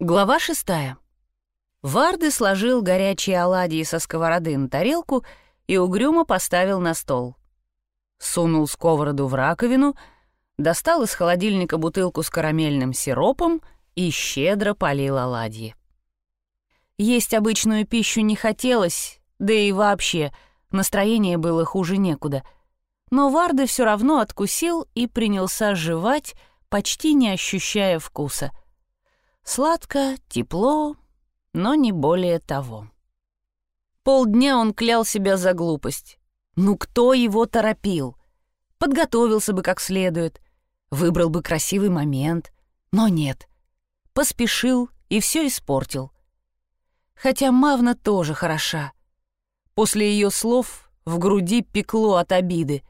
Глава шестая. Варды сложил горячие оладьи со сковороды на тарелку и угрюмо поставил на стол. Сунул сковороду в раковину, достал из холодильника бутылку с карамельным сиропом и щедро полил оладьи. Есть обычную пищу не хотелось, да и вообще настроение было хуже некуда. Но Варды все равно откусил и принялся жевать, почти не ощущая вкуса — Сладко, тепло, но не более того. Полдня он клял себя за глупость. Ну кто его торопил? Подготовился бы как следует, выбрал бы красивый момент, но нет. Поспешил и все испортил. Хотя Мавна тоже хороша. После ее слов в груди пекло от обиды.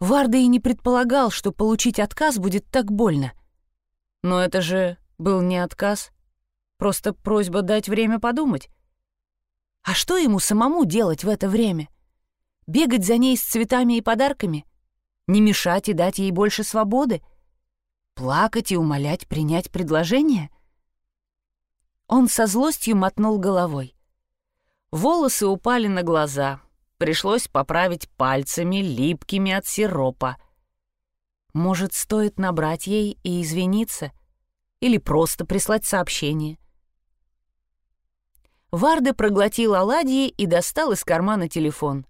Варда и не предполагал, что получить отказ будет так больно. Но это же был не отказ, просто просьба дать время подумать. А что ему самому делать в это время? Бегать за ней с цветами и подарками? Не мешать и дать ей больше свободы? Плакать и умолять принять предложение? Он со злостью мотнул головой. Волосы упали на глаза. Пришлось поправить пальцами, липкими от сиропа. Может, стоит набрать ей и извиниться — или просто прислать сообщение. Варде проглотил оладьи и достал из кармана телефон.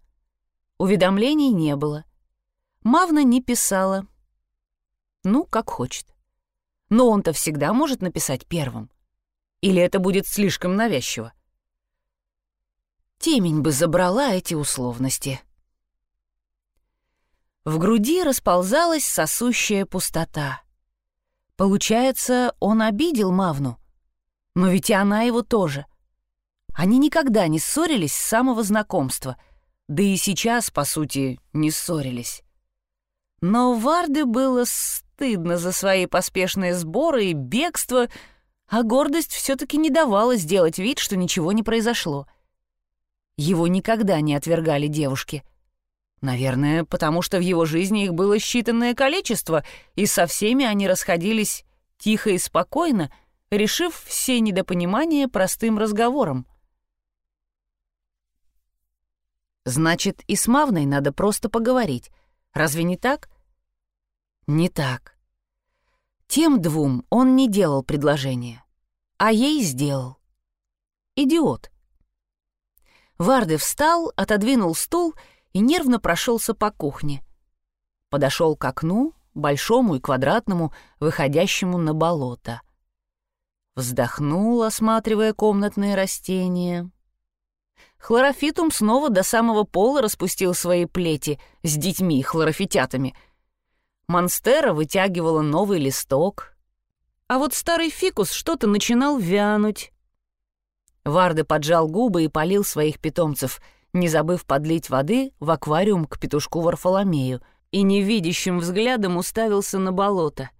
Уведомлений не было. Мавна не писала. Ну, как хочет. Но он-то всегда может написать первым. Или это будет слишком навязчиво? Темень бы забрала эти условности. В груди расползалась сосущая пустота. Получается, он обидел Мавну. Но ведь и она его тоже. Они никогда не ссорились с самого знакомства, да и сейчас, по сути, не ссорились. Но Варде было стыдно за свои поспешные сборы и бегство, а гордость все-таки не давала сделать вид, что ничего не произошло. Его никогда не отвергали девушки — Наверное, потому что в его жизни их было считанное количество, и со всеми они расходились тихо и спокойно, решив все недопонимания простым разговором. Значит, и с Мавной надо просто поговорить. Разве не так? Не так. Тем двум он не делал предложение, а ей сделал. Идиот. Варды встал, отодвинул стул и и нервно прошелся по кухне. Подошел к окну, большому и квадратному, выходящему на болото. Вздохнул, осматривая комнатные растения. Хлорофитум снова до самого пола распустил свои плети с детьми хлорофитятами. Монстера вытягивала новый листок. А вот старый фикус что-то начинал вянуть. Варды поджал губы и полил своих питомцев — не забыв подлить воды в аквариум к петушку Варфоломею, и невидящим взглядом уставился на болото.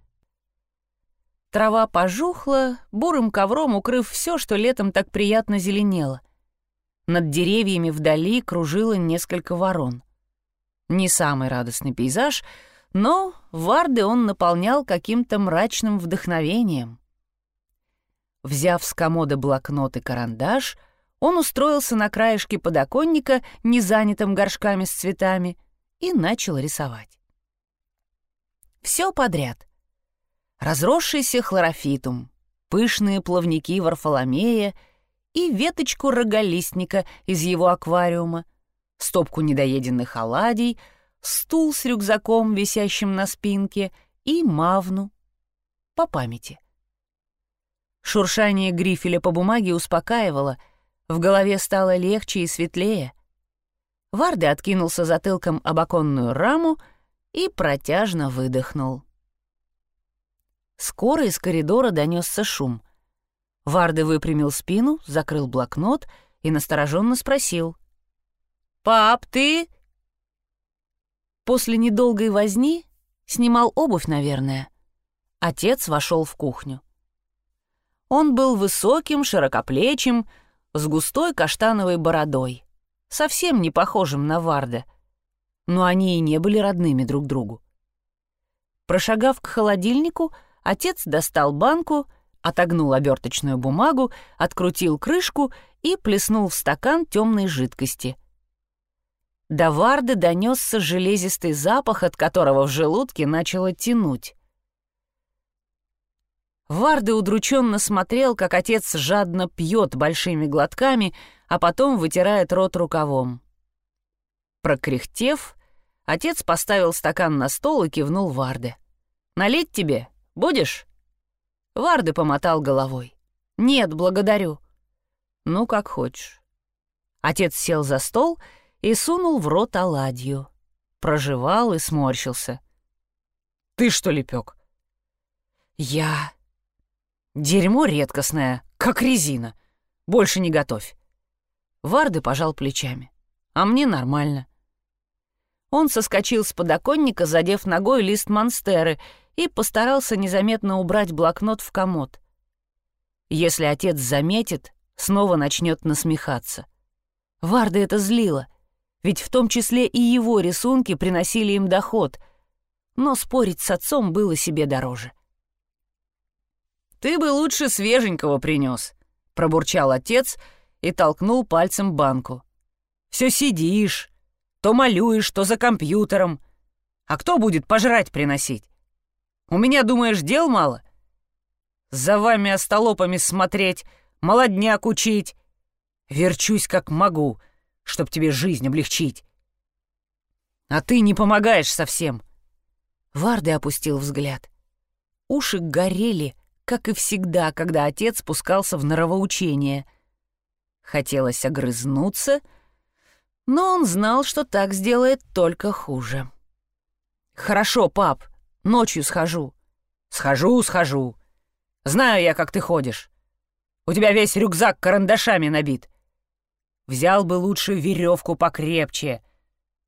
Трава пожухла, бурым ковром укрыв все, что летом так приятно зеленело. Над деревьями вдали кружило несколько ворон. Не самый радостный пейзаж, но Варды он наполнял каким-то мрачным вдохновением. Взяв с комода блокнот и карандаш, он устроился на краешке подоконника, не занятым горшками с цветами, и начал рисовать. Все подряд. Разросшийся хлорофитум, пышные плавники Варфоломея и веточку роголистника из его аквариума, стопку недоеденных оладий, стул с рюкзаком, висящим на спинке, и мавну. По памяти. Шуршание грифеля по бумаге успокаивало — в голове стало легче и светлее. Варды откинулся затылком об оконную раму и протяжно выдохнул. Скоро из коридора донесся шум. Варды выпрямил спину, закрыл блокнот и настороженно спросил. «Пап, ты...» После недолгой возни снимал обувь, наверное. Отец вошел в кухню. Он был высоким, широкоплечим, с густой каштановой бородой, совсем не похожим на Варда, но они и не были родными друг другу. Прошагав к холодильнику, отец достал банку, отогнул оберточную бумагу, открутил крышку и плеснул в стакан темной жидкости. До Варды донесся железистый запах, от которого в желудке начало тянуть. Варды удрученно смотрел, как отец жадно пьет большими глотками, а потом вытирает рот рукавом. Прокряхтев, отец поставил стакан на стол и кивнул Варде. «Налить тебе? Будешь?» Варды помотал головой. «Нет, благодарю». «Ну, как хочешь». Отец сел за стол и сунул в рот оладью. Прожевал и сморщился. «Ты что ли пёк?» «Я...» «Дерьмо редкостное, как резина. Больше не готовь». Варды пожал плечами. «А мне нормально». Он соскочил с подоконника, задев ногой лист монстеры, и постарался незаметно убрать блокнот в комод. Если отец заметит, снова начнет насмехаться. Варда это злило, ведь в том числе и его рисунки приносили им доход, но спорить с отцом было себе дороже. «Ты бы лучше свеженького принес», — пробурчал отец и толкнул пальцем банку. «Все сидишь, то малюешь, то за компьютером. А кто будет пожрать приносить? У меня, думаешь, дел мало? За вами остолопами смотреть, молодняк учить. Верчусь как могу, чтоб тебе жизнь облегчить. А ты не помогаешь совсем. Варды опустил взгляд. Уши горели, как и всегда, когда отец спускался в норовоучение. Хотелось огрызнуться, но он знал, что так сделает только хуже. «Хорошо, пап, ночью схожу». «Схожу, схожу. Знаю я, как ты ходишь. У тебя весь рюкзак карандашами набит. Взял бы лучше веревку покрепче.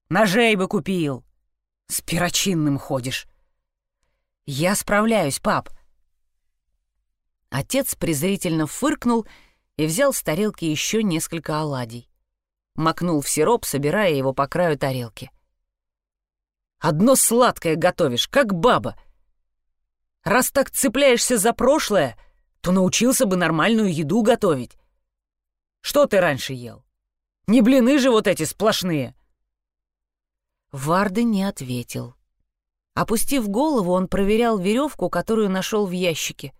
Ножей бы купил. С перочинным ходишь». «Я справляюсь, пап», Отец презрительно фыркнул и взял с тарелки еще несколько оладий. Макнул в сироп, собирая его по краю тарелки. «Одно сладкое готовишь, как баба. Раз так цепляешься за прошлое, то научился бы нормальную еду готовить. Что ты раньше ел? Не блины же вот эти сплошные!» Варды не ответил. Опустив голову, он проверял веревку, которую нашел в ящике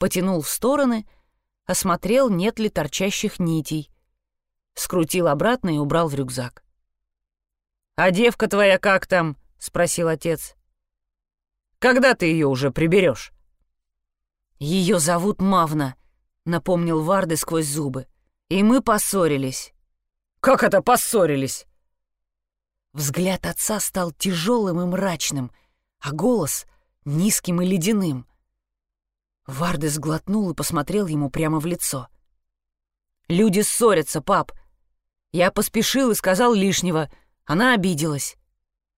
потянул в стороны, осмотрел, нет ли торчащих нитей, скрутил обратно и убрал в рюкзак. «А девка твоя как там?» — спросил отец. «Когда ты ее уже приберешь?» «Ее зовут Мавна», — напомнил Варды сквозь зубы. «И мы поссорились». «Как это поссорились?» Взгляд отца стал тяжелым и мрачным, а голос — низким и ледяным. Варды сглотнул и посмотрел ему прямо в лицо. «Люди ссорятся, пап. Я поспешил и сказал лишнего. Она обиделась».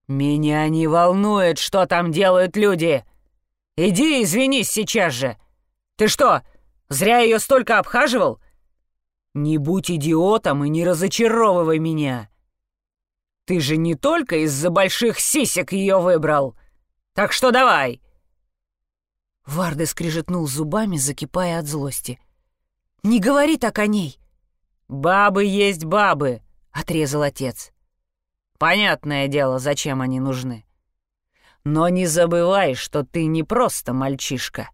«Меня не волнует, что там делают люди. Иди извинись сейчас же. Ты что, зря ее столько обхаживал? Не будь идиотом и не разочаровывай меня. Ты же не только из-за больших сисек ее выбрал. Так что давай, Варда скрижетнул зубами, закипая от злости. «Не говори так о ней!» «Бабы есть бабы!» — отрезал отец. «Понятное дело, зачем они нужны. Но не забывай, что ты не просто мальчишка.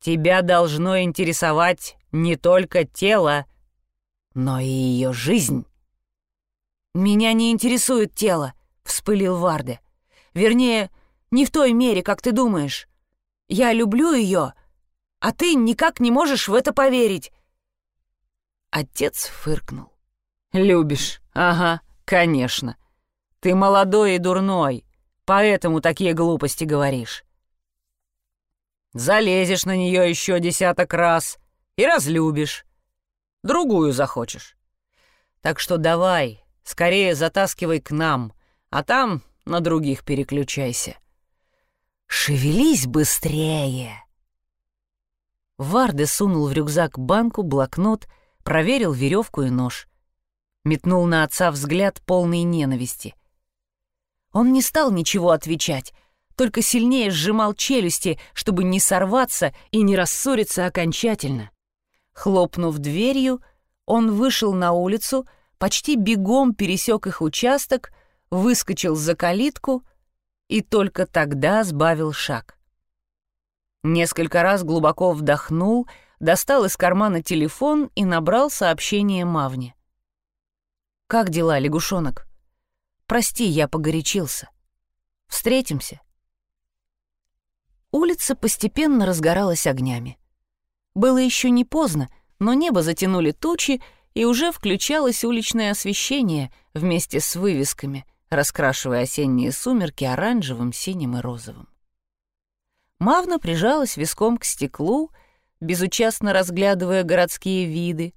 Тебя должно интересовать не только тело, но и ее жизнь». «Меня не интересует тело», — вспылил Варде. «Вернее, не в той мере, как ты думаешь. Я люблю ее, а ты никак не можешь в это поверить». Отец фыркнул. «Любишь? Ага, конечно. Ты молодой и дурной, поэтому такие глупости говоришь. Залезешь на нее еще десяток раз и разлюбишь. Другую захочешь. Так что давай, скорее затаскивай к нам, а там на других переключайся». «Шевелись быстрее!» Варде сунул в рюкзак банку, блокнот, проверил веревку и нож. Метнул на отца взгляд полный ненависти. Он не стал ничего отвечать, только сильнее сжимал челюсти, чтобы не сорваться и не рассориться окончательно. Хлопнув дверью, он вышел на улицу, почти бегом пересек их участок, выскочил за калитку и только тогда сбавил шаг. Несколько раз глубоко вдохнул, достал из кармана телефон и набрал сообщение Мавне. «Как дела, лягушонок? Прости, я погорячился. Встретимся». Улица постепенно разгоралась огнями. Было еще не поздно, но небо затянули тучи, и уже включалось уличное освещение вместе с вывесками, раскрашивая осенние сумерки оранжевым, синим и розовым. Мавна прижалась виском к стеклу, безучастно разглядывая городские виды,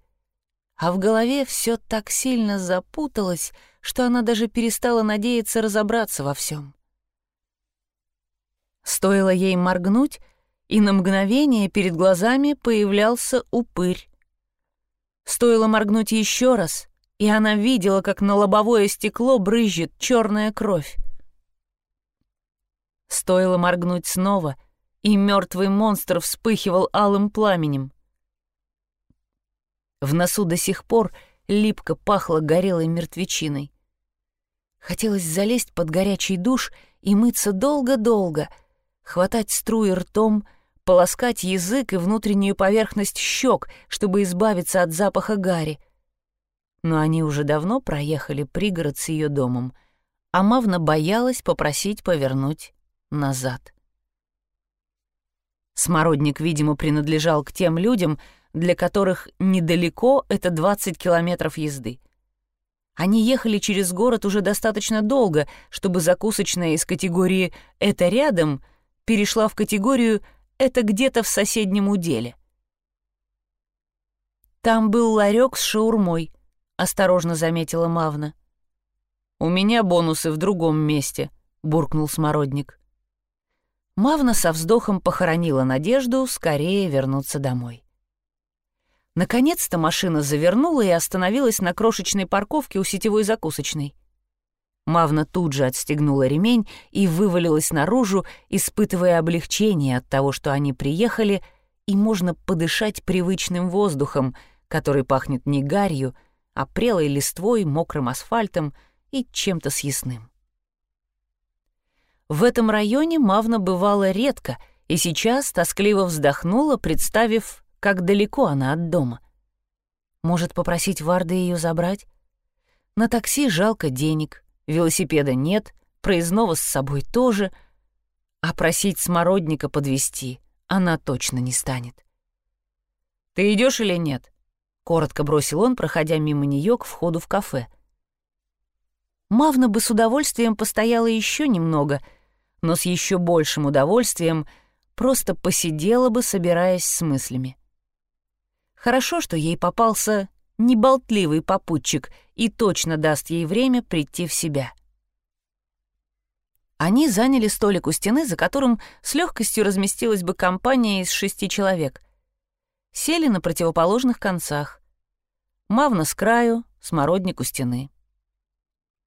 а в голове все так сильно запуталось, что она даже перестала надеяться разобраться во всем. Стоило ей моргнуть, и на мгновение перед глазами появлялся упырь. Стоило моргнуть еще раз, и она видела, как на лобовое стекло брызжет черная кровь. Стоило моргнуть снова — и мертвый монстр вспыхивал алым пламенем. В носу до сих пор липко пахло горелой мертвечиной. Хотелось залезть под горячий душ и мыться долго-долго, хватать струи ртом, полоскать язык и внутреннюю поверхность щек, чтобы избавиться от запаха гари. Но они уже давно проехали пригород с ее домом, а Мавна боялась попросить повернуть назад. Смородник, видимо, принадлежал к тем людям, для которых недалеко это 20 километров езды. Они ехали через город уже достаточно долго, чтобы закусочная из категории «это рядом» перешла в категорию «это где-то в соседнем уделе». «Там был ларек с шаурмой», — осторожно заметила Мавна. «У меня бонусы в другом месте», — буркнул Смородник. Мавна со вздохом похоронила надежду скорее вернуться домой. Наконец-то машина завернула и остановилась на крошечной парковке у сетевой закусочной. Мавна тут же отстегнула ремень и вывалилась наружу, испытывая облегчение от того, что они приехали, и можно подышать привычным воздухом, который пахнет не гарью, а прелой листвой, мокрым асфальтом и чем-то съестным. В этом районе Мавна бывала редко и сейчас тоскливо вздохнула, представив, как далеко она от дома. Может, попросить Варды ее забрать? На такси жалко денег, велосипеда нет, проездного с собой тоже, а просить смородника подвести она точно не станет. «Ты идешь или нет?» — коротко бросил он, проходя мимо нее к входу в кафе. Мавна бы с удовольствием постояла еще немного — но с еще большим удовольствием просто посидела бы, собираясь с мыслями. Хорошо, что ей попался неболтливый попутчик и точно даст ей время прийти в себя. Они заняли столик у стены, за которым с легкостью разместилась бы компания из шести человек. Сели на противоположных концах. Мавна с краю, смородник у стены.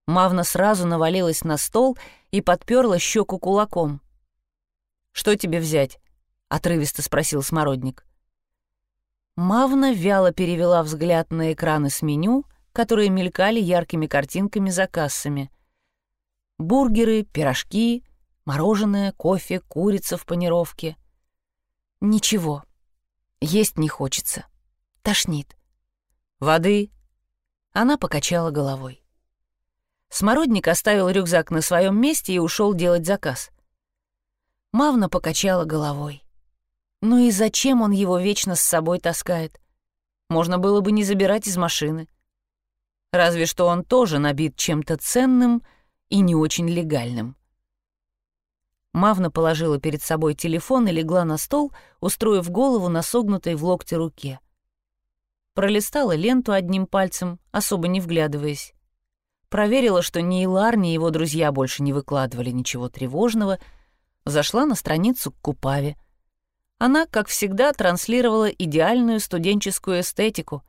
Мавна сразу навалилась на стол и подперла щеку кулаком. «Что тебе взять?» — отрывисто спросил Смородник. Мавна вяло перевела взгляд на экраны с меню, которые мелькали яркими картинками за кассами. Бургеры, пирожки, мороженое, кофе, курица в панировке. Ничего, есть не хочется. Тошнит. Воды? Она покачала головой. Смородник оставил рюкзак на своем месте и ушел делать заказ. Мавна покачала головой. Ну и зачем он его вечно с собой таскает? Можно было бы не забирать из машины. Разве что он тоже набит чем-то ценным и не очень легальным. Мавна положила перед собой телефон и легла на стол, устроив голову на согнутой в локте руке. Пролистала ленту одним пальцем, особо не вглядываясь. Проверила, что ни Илар, ни его друзья больше не выкладывали ничего тревожного, зашла на страницу к Купаве. Она, как всегда, транслировала идеальную студенческую эстетику.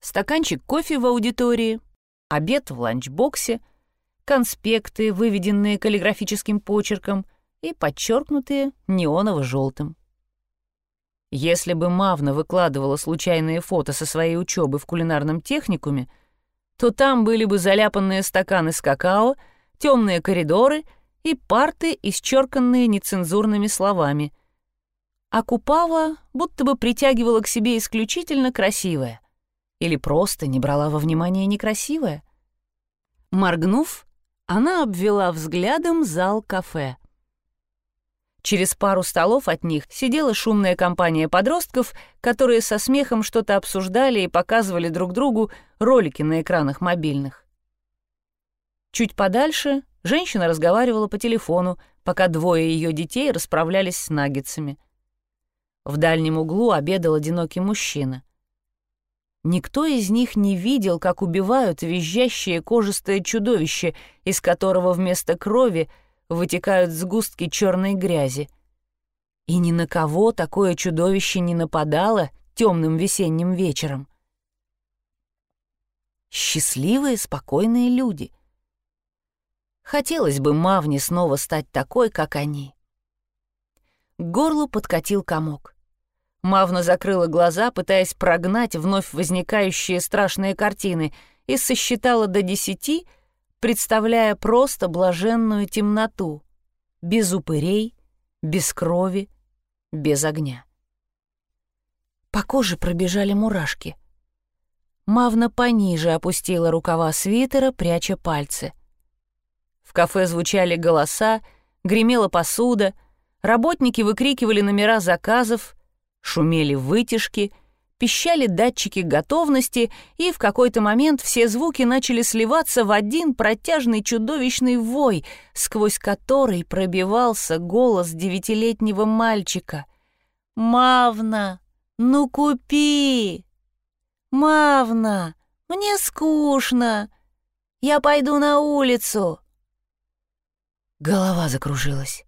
Стаканчик кофе в аудитории, обед в ланчбоксе, конспекты, выведенные каллиграфическим почерком, и подчеркнутые неоново-желтым. Если бы Мавна выкладывала случайные фото со своей учебы в кулинарном техникуме, то там были бы заляпанные стаканы с какао, темные коридоры и парты, исчерканные нецензурными словами. А Купава будто бы притягивала к себе исключительно красивое. Или просто не брала во внимание некрасивое. Моргнув, она обвела взглядом зал кафе. Через пару столов от них сидела шумная компания подростков, которые со смехом что-то обсуждали и показывали друг другу ролики на экранах мобильных. Чуть подальше женщина разговаривала по телефону, пока двое ее детей расправлялись с наггетсами. В дальнем углу обедал одинокий мужчина. Никто из них не видел, как убивают визжащее кожистое чудовище, из которого вместо крови вытекают сгустки черной грязи. И ни на кого такое чудовище не нападало темным весенним вечером. Счастливые, спокойные люди. Хотелось бы Мавне снова стать такой, как они. К горлу подкатил комок. Мавна закрыла глаза, пытаясь прогнать вновь возникающие страшные картины, и сосчитала до десяти, представляя просто блаженную темноту, без упырей, без крови, без огня. По коже пробежали мурашки. Мавна пониже опустила рукава свитера, пряча пальцы. В кафе звучали голоса, гремела посуда, работники выкрикивали номера заказов — Шумели вытяжки, пищали датчики готовности, и в какой-то момент все звуки начали сливаться в один протяжный чудовищный вой, сквозь который пробивался голос девятилетнего мальчика. «Мавна, ну купи! Мавна, мне скучно! Я пойду на улицу!» Голова закружилась.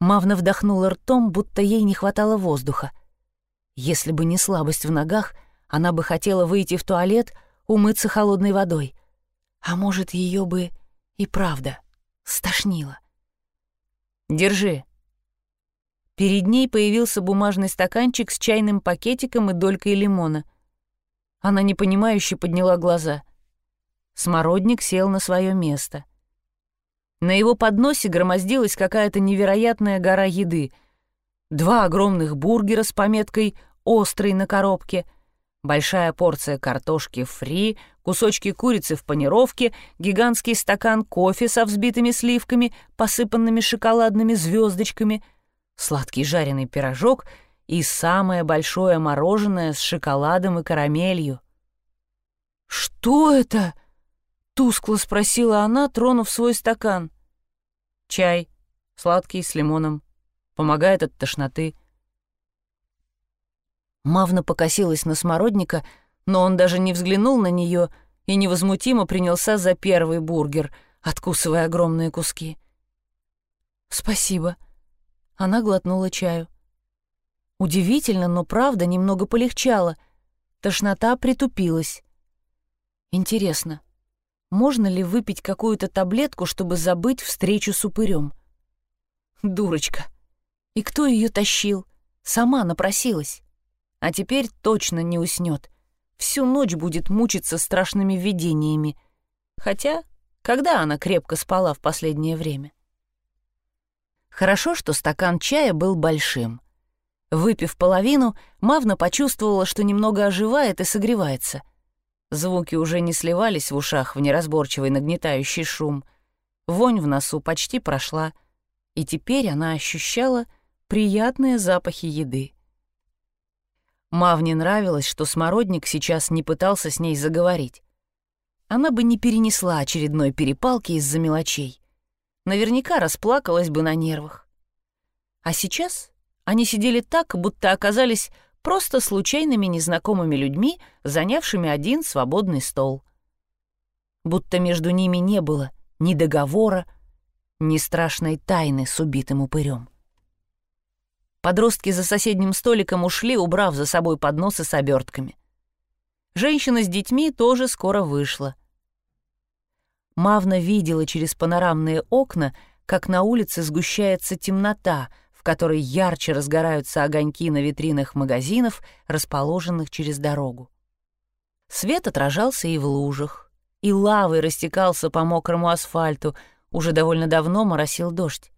Мавна вдохнула ртом, будто ей не хватало воздуха. Если бы не слабость в ногах, она бы хотела выйти в туалет, умыться холодной водой. А может, ее бы и правда стошнило. «Держи». Перед ней появился бумажный стаканчик с чайным пакетиком и долькой лимона. Она непонимающе подняла глаза. Смородник сел на свое место. На его подносе громоздилась какая-то невероятная гора еды. Два огромных бургера с пометкой острый на коробке, большая порция картошки фри, кусочки курицы в панировке, гигантский стакан кофе со взбитыми сливками, посыпанными шоколадными звездочками, сладкий жареный пирожок и самое большое мороженое с шоколадом и карамелью. «Что это?» — тускло спросила она, тронув свой стакан. «Чай, сладкий, с лимоном. Помогает от тошноты». Мавна покосилась на смородника, но он даже не взглянул на нее и невозмутимо принялся за первый бургер, откусывая огромные куски. «Спасибо». Она глотнула чаю. Удивительно, но правда немного полегчало. Тошнота притупилась. Интересно, можно ли выпить какую-то таблетку, чтобы забыть встречу с упырем? Дурочка. И кто ее тащил? Сама напросилась. А теперь точно не уснет. Всю ночь будет мучиться страшными видениями. Хотя, когда она крепко спала в последнее время? Хорошо, что стакан чая был большим. Выпив половину, Мавна почувствовала, что немного оживает и согревается. Звуки уже не сливались в ушах в неразборчивый нагнетающий шум. Вонь в носу почти прошла, и теперь она ощущала приятные запахи еды. Мавне нравилось, что Смородник сейчас не пытался с ней заговорить. Она бы не перенесла очередной перепалки из-за мелочей. Наверняка расплакалась бы на нервах. А сейчас они сидели так, будто оказались просто случайными незнакомыми людьми, занявшими один свободный стол. Будто между ними не было ни договора, ни страшной тайны с убитым упырем. Подростки за соседним столиком ушли, убрав за собой подносы с обертками. Женщина с детьми тоже скоро вышла. Мавна видела через панорамные окна, как на улице сгущается темнота, в которой ярче разгораются огоньки на витринах магазинов, расположенных через дорогу. Свет отражался и в лужах, и лавой растекался по мокрому асфальту, уже довольно давно моросил дождь.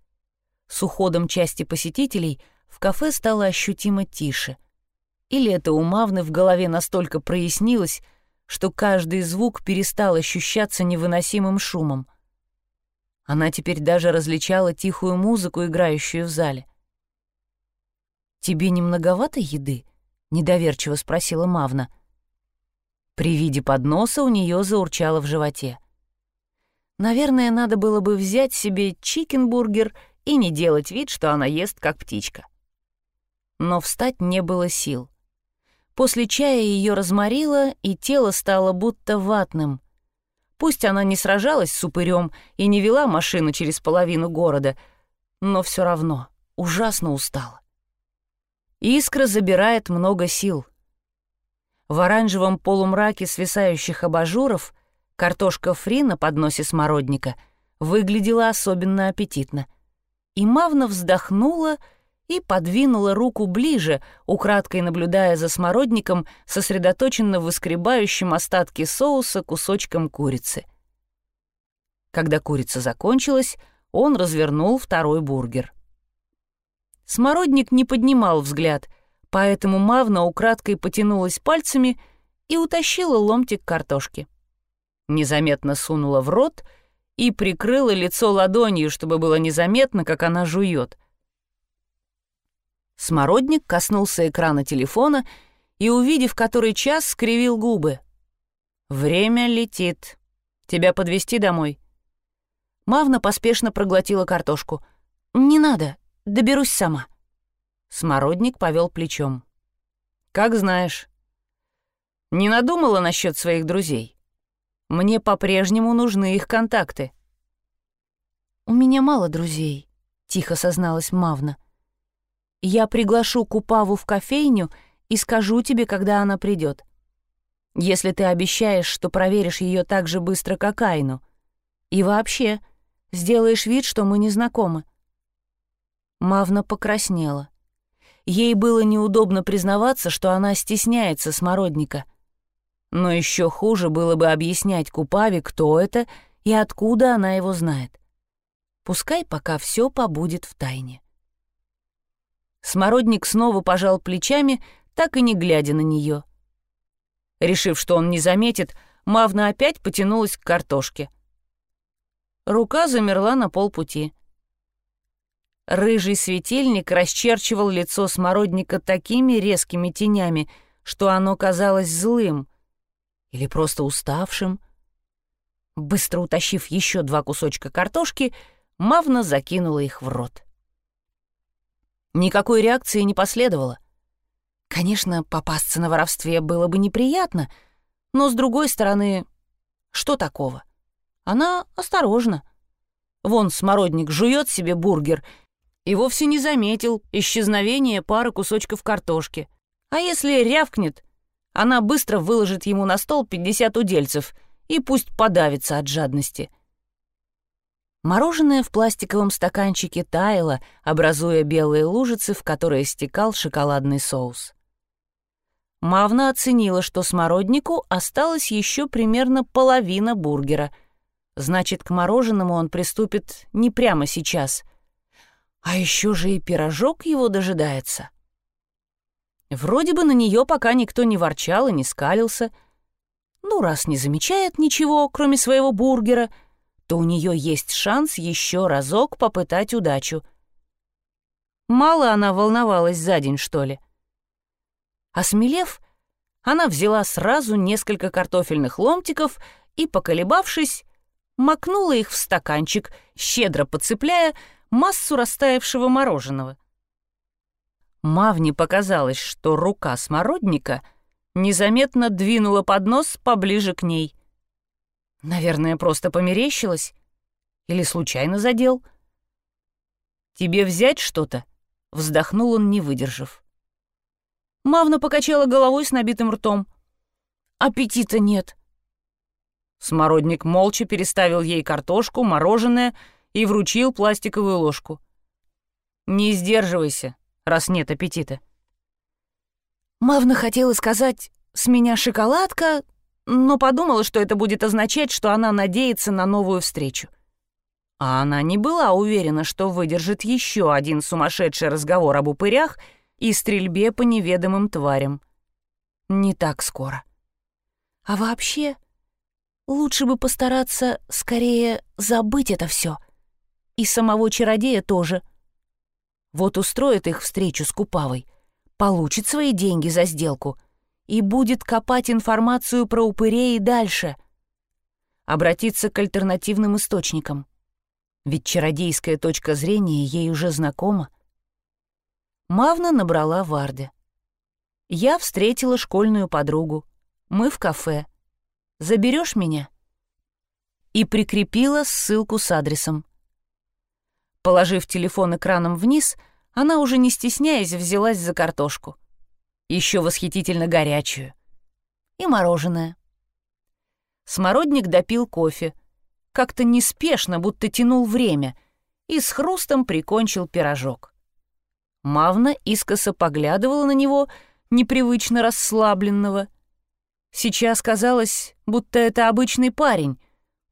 С уходом части посетителей в кафе стало ощутимо тише. Или это у Мавны в голове настолько прояснилось, что каждый звук перестал ощущаться невыносимым шумом. Она теперь даже различала тихую музыку, играющую в зале. «Тебе не многовато еды?» — недоверчиво спросила Мавна. При виде подноса у нее заурчало в животе. Наверное, надо было бы взять себе чикенбургер — и не делать вид, что она ест, как птичка. Но встать не было сил. После чая ее разморило, и тело стало будто ватным. Пусть она не сражалась с упырем и не вела машину через половину города, но все равно ужасно устала. Искра забирает много сил. В оранжевом полумраке свисающих абажуров картошка фри на подносе смородника выглядела особенно аппетитно — и Мавна вздохнула и подвинула руку ближе, украдкой наблюдая за смородником, сосредоточенно выскребающим остатки соуса кусочком курицы. Когда курица закончилась, он развернул второй бургер. Смородник не поднимал взгляд, поэтому Мавна украдкой потянулась пальцами и утащила ломтик картошки. Незаметно сунула в рот — и прикрыла лицо ладонью, чтобы было незаметно, как она жует. Смородник коснулся экрана телефона и, увидев который час, скривил губы. «Время летит. Тебя подвести домой?» Мавна поспешно проглотила картошку. «Не надо, доберусь сама». Смородник повел плечом. «Как знаешь. Не надумала насчет своих друзей?» Мне по-прежнему нужны их контакты». «У меня мало друзей», — тихо созналась Мавна. «Я приглашу Купаву в кофейню и скажу тебе, когда она придет. Если ты обещаешь, что проверишь ее так же быстро, как Айну. И вообще, сделаешь вид, что мы не знакомы». Мавна покраснела. Ей было неудобно признаваться, что она стесняется смородника — но еще хуже было бы объяснять Купаве, кто это и откуда она его знает. Пускай пока все побудет в тайне. Смородник снова пожал плечами, так и не глядя на нее. Решив, что он не заметит, Мавна опять потянулась к картошке. Рука замерла на полпути. Рыжий светильник расчерчивал лицо смородника такими резкими тенями, что оно казалось злым, или просто уставшим. Быстро утащив еще два кусочка картошки, Мавна закинула их в рот. Никакой реакции не последовало. Конечно, попасться на воровстве было бы неприятно, но, с другой стороны, что такого? Она осторожна. Вон смородник жует себе бургер и вовсе не заметил исчезновения пары кусочков картошки. А если рявкнет, она быстро выложит ему на стол 50 удельцев и пусть подавится от жадности. Мороженое в пластиковом стаканчике таяло, образуя белые лужицы, в которые стекал шоколадный соус. Мавна оценила, что смороднику осталось еще примерно половина бургера. Значит, к мороженому он приступит не прямо сейчас. А еще же и пирожок его дожидается. Вроде бы на нее пока никто не ворчал и не скалился. Ну, раз не замечает ничего, кроме своего бургера, то у нее есть шанс еще разок попытать удачу. Мало она волновалась за день, что ли. Осмелев, она взяла сразу несколько картофельных ломтиков и, поколебавшись, макнула их в стаканчик, щедро подцепляя массу растаявшего мороженого. Мавне показалось, что рука смородника незаметно двинула поднос поближе к ней. Наверное, просто померещилась или случайно задел. «Тебе взять что-то?» — вздохнул он, не выдержав. Мавна покачала головой с набитым ртом. «Аппетита нет». Смородник молча переставил ей картошку, мороженое и вручил пластиковую ложку. «Не сдерживайся, раз нет аппетита». Мавна хотела сказать «с меня шоколадка», но подумала, что это будет означать, что она надеется на новую встречу. А она не была уверена, что выдержит еще один сумасшедший разговор об упырях и стрельбе по неведомым тварям. Не так скоро. А вообще, лучше бы постараться скорее забыть это все. И самого чародея тоже. Вот устроит их встречу с Купавой, получит свои деньги за сделку и будет копать информацию про упырей и дальше. Обратиться к альтернативным источникам. Ведь чародейская точка зрения ей уже знакома. Мавна набрала Варды. Я встретила школьную подругу. Мы в кафе. Заберешь меня?» И прикрепила ссылку с адресом. Положив телефон экраном вниз, она уже не стесняясь взялась за картошку. Еще восхитительно горячую. И мороженое. Смородник допил кофе, как-то неспешно, будто тянул время, и с хрустом прикончил пирожок. Мавна искоса поглядывала на него, непривычно расслабленного. Сейчас казалось, будто это обычный парень,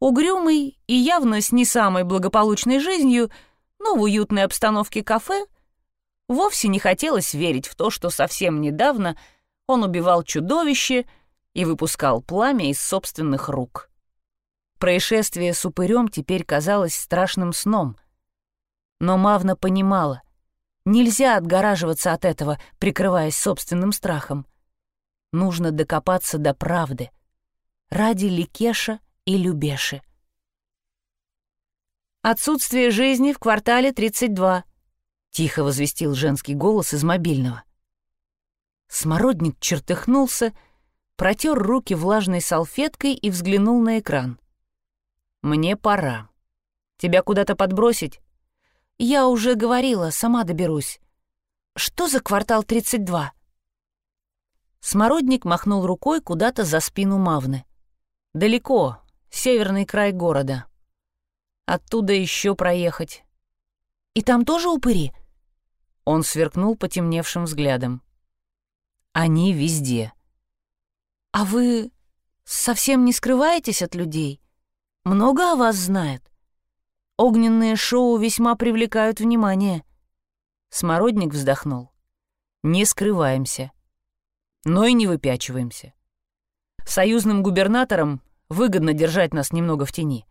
угрюмый и явно с не самой благополучной жизнью, но в уютной обстановке кафе вовсе не хотелось верить в то, что совсем недавно он убивал чудовище и выпускал пламя из собственных рук. Происшествие с упырем теперь казалось страшным сном. Но Мавна понимала, нельзя отгораживаться от этого, прикрываясь собственным страхом. Нужно докопаться до правды. Ради Ликеша и Любеши. «Отсутствие жизни в квартале 32», — тихо возвестил женский голос из мобильного. Смородник чертыхнулся, протер руки влажной салфеткой и взглянул на экран. «Мне пора. Тебя куда-то подбросить?» «Я уже говорила, сама доберусь. Что за квартал 32?» Смородник махнул рукой куда-то за спину Мавны. «Далеко, северный край города. Оттуда еще проехать». «И там тоже упыри?» Он сверкнул потемневшим взглядом. «Они везде». «А вы совсем не скрываетесь от людей?» Много о вас знают. Огненные шоу весьма привлекают внимание. Смородник вздохнул. Не скрываемся. Но и не выпячиваемся. Союзным губернаторам выгодно держать нас немного в тени.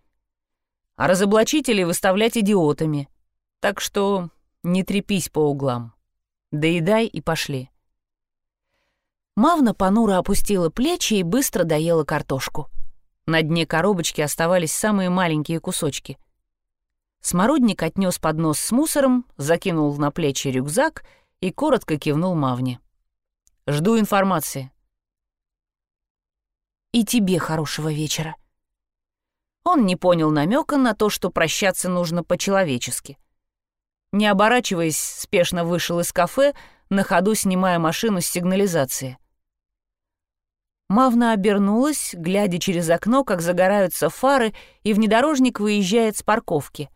А разоблачителей выставлять идиотами. Так что не трепись по углам. Доедай и пошли. Мавна понуро опустила плечи и быстро доела картошку. На дне коробочки оставались самые маленькие кусочки. Смородник отнес поднос с мусором, закинул на плечи рюкзак и коротко кивнул Мавне. «Жду информации». «И тебе хорошего вечера». Он не понял намека на то, что прощаться нужно по-человечески. Не оборачиваясь, спешно вышел из кафе, на ходу снимая машину с сигнализации — Мавна обернулась, глядя через окно, как загораются фары, и внедорожник выезжает с парковки.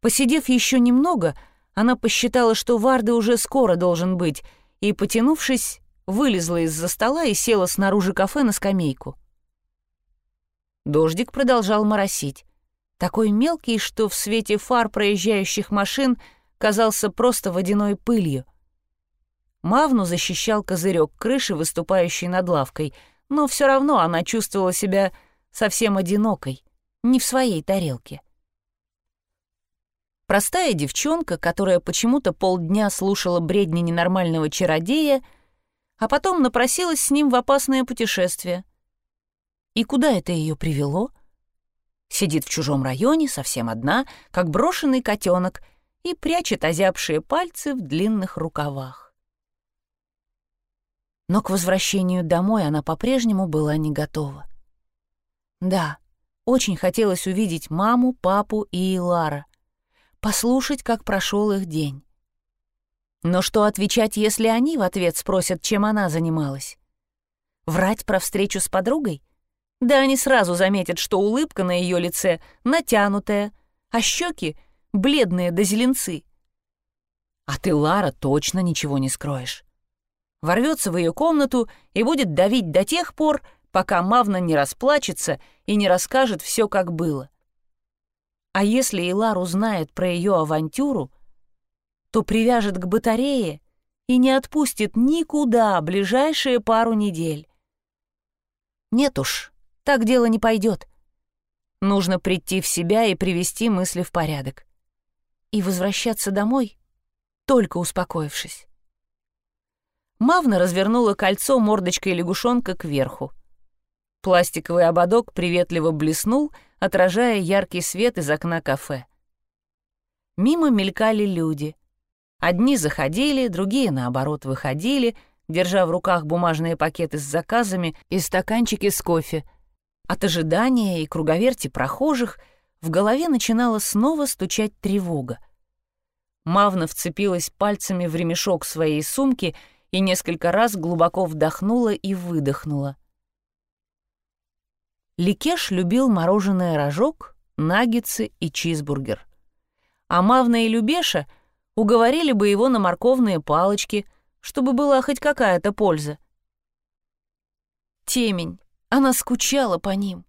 Посидев еще немного, она посчитала, что Варды уже скоро должен быть, и, потянувшись, вылезла из-за стола и села снаружи кафе на скамейку. Дождик продолжал моросить. Такой мелкий, что в свете фар проезжающих машин казался просто водяной пылью — Мавну защищал козырек крыши, выступающий над лавкой, но все равно она чувствовала себя совсем одинокой, не в своей тарелке. Простая девчонка, которая почему-то полдня слушала бредни ненормального чародея, а потом напросилась с ним в опасное путешествие. И куда это ее привело? Сидит в чужом районе, совсем одна, как брошенный котенок, и прячет озябшие пальцы в длинных рукавах но к возвращению домой она по-прежнему была не готова. Да, очень хотелось увидеть маму, папу и Илара, послушать, как прошел их день. Но что отвечать, если они в ответ спросят, чем она занималась? Врать про встречу с подругой? Да они сразу заметят, что улыбка на ее лице натянутая, а щеки бледные до зеленцы. А ты, Лара, точно ничего не скроешь. Ворвется в ее комнату и будет давить до тех пор, пока Мавна не расплачется и не расскажет все, как было. А если Илар узнает про ее авантюру, то привяжет к батарее и не отпустит никуда ближайшие пару недель. Нет уж, так дело не пойдет. Нужно прийти в себя и привести мысли в порядок. И возвращаться домой только успокоившись. Мавна развернула кольцо мордочкой лягушонка кверху. Пластиковый ободок приветливо блеснул, отражая яркий свет из окна кафе. Мимо мелькали люди. Одни заходили, другие, наоборот, выходили, держа в руках бумажные пакеты с заказами и стаканчики с кофе. От ожидания и круговерти прохожих в голове начинала снова стучать тревога — Мавна вцепилась пальцами в ремешок своей сумки и несколько раз глубоко вдохнула и выдохнула. Ликеш любил мороженое рожок, наггетсы и чизбургер. А Мавна и Любеша уговорили бы его на морковные палочки, чтобы была хоть какая-то польза. Темень, она скучала по ним,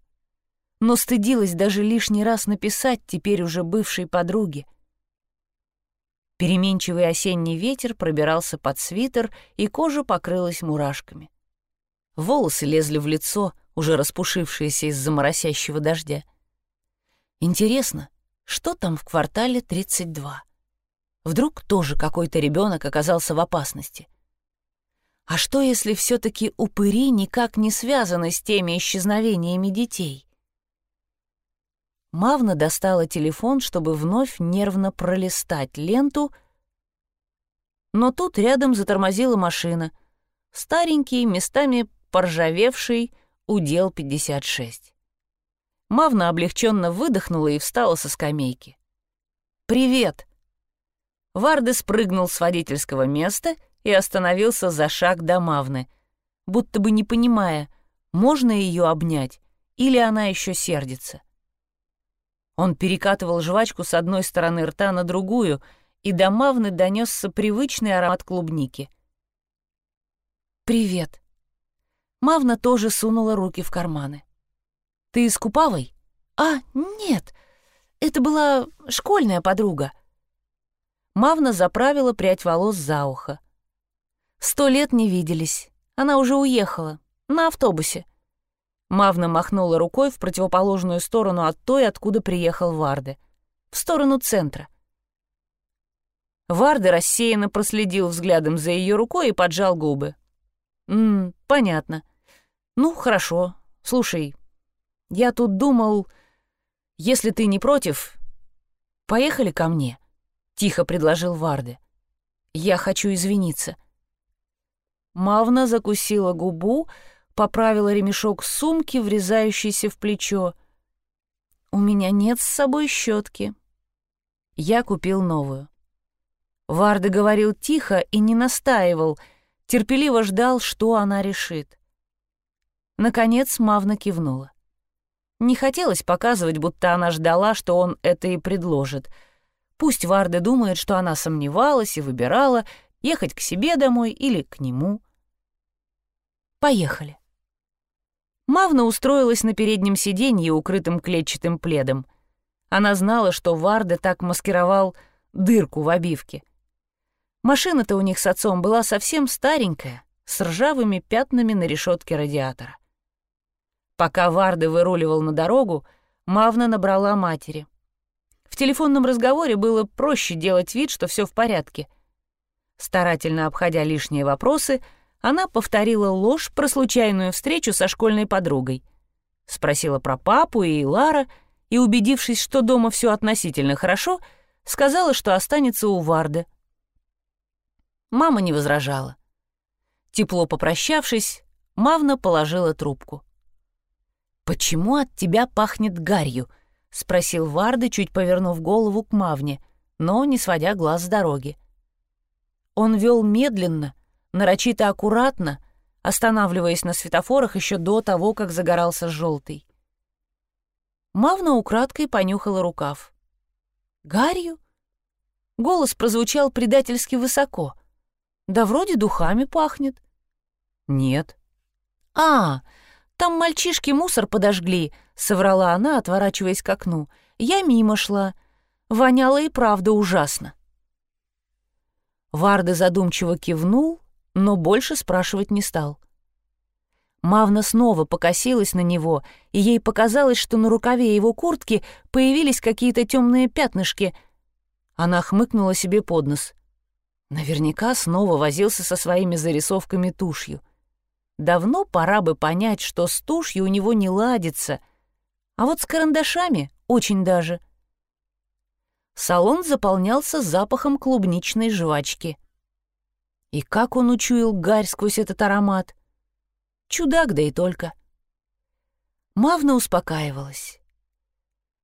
но стыдилась даже лишний раз написать теперь уже бывшей подруге — Переменчивый осенний ветер пробирался под свитер, и кожа покрылась мурашками. Волосы лезли в лицо, уже распушившиеся из-за моросящего дождя. Интересно, что там в квартале 32? Вдруг тоже какой-то ребенок оказался в опасности? А что, если все-таки упыри никак не связаны с теми исчезновениями детей? Мавна достала телефон, чтобы вновь нервно пролистать ленту, но тут рядом затормозила машина. Старенький, местами поржавевший удел 56. Мавна облегченно выдохнула и встала со скамейки. «Привет!» Варды спрыгнул с водительского места и остановился за шаг до Мавны, будто бы не понимая, можно ее обнять или она еще сердится. Он перекатывал жвачку с одной стороны рта на другую, и до Мавны донесся привычный аромат клубники. «Привет». Мавна тоже сунула руки в карманы. «Ты из Купавой?» «А, нет, это была школьная подруга». Мавна заправила прядь волос за ухо. «Сто лет не виделись. Она уже уехала. На автобусе. Мавна махнула рукой в противоположную сторону от той, откуда приехал Варде. В сторону центра. Варде рассеянно проследил взглядом за ее рукой и поджал губы. «Ммм, понятно. Ну, хорошо. Слушай, я тут думал, если ты не против, поехали ко мне», — тихо предложил Варде. «Я хочу извиниться». Мавна закусила губу, — поправила ремешок сумки, врезающийся в плечо. «У меня нет с собой щетки». Я купил новую. Варда говорил тихо и не настаивал, терпеливо ждал, что она решит. Наконец Мавна кивнула. Не хотелось показывать, будто она ждала, что он это и предложит. Пусть Варда думает, что она сомневалась и выбирала, ехать к себе домой или к нему. Поехали. Мавна устроилась на переднем сиденье, укрытым клетчатым пледом. Она знала, что Варда так маскировал дырку в обивке. Машина-то у них с отцом была совсем старенькая, с ржавыми пятнами на решетке радиатора. Пока Варда выруливал на дорогу, Мавна набрала матери. В телефонном разговоре было проще делать вид, что все в порядке. Старательно обходя лишние вопросы, она повторила ложь про случайную встречу со школьной подругой. Спросила про папу и Лара, и, убедившись, что дома все относительно хорошо, сказала, что останется у Варды. Мама не возражала. Тепло попрощавшись, Мавна положила трубку. «Почему от тебя пахнет гарью?» — спросил Варды, чуть повернув голову к Мавне, но не сводя глаз с дороги. Он вел медленно, нарочито аккуратно, останавливаясь на светофорах еще до того, как загорался желтый. Мавна украдкой понюхала рукав. «Гарью?» Голос прозвучал предательски высоко. «Да вроде духами пахнет». «Нет». «А, там мальчишки мусор подожгли», — соврала она, отворачиваясь к окну. «Я мимо шла. Воняло и правда ужасно». Варда задумчиво кивнул, но больше спрашивать не стал. Мавна снова покосилась на него, и ей показалось, что на рукаве его куртки появились какие-то темные пятнышки. Она хмыкнула себе под нос. Наверняка снова возился со своими зарисовками тушью. Давно пора бы понять, что с тушью у него не ладится, а вот с карандашами очень даже. Салон заполнялся запахом клубничной жвачки. И как он учуял гарь сквозь этот аромат — Чудак, да и только. Мавна успокаивалась.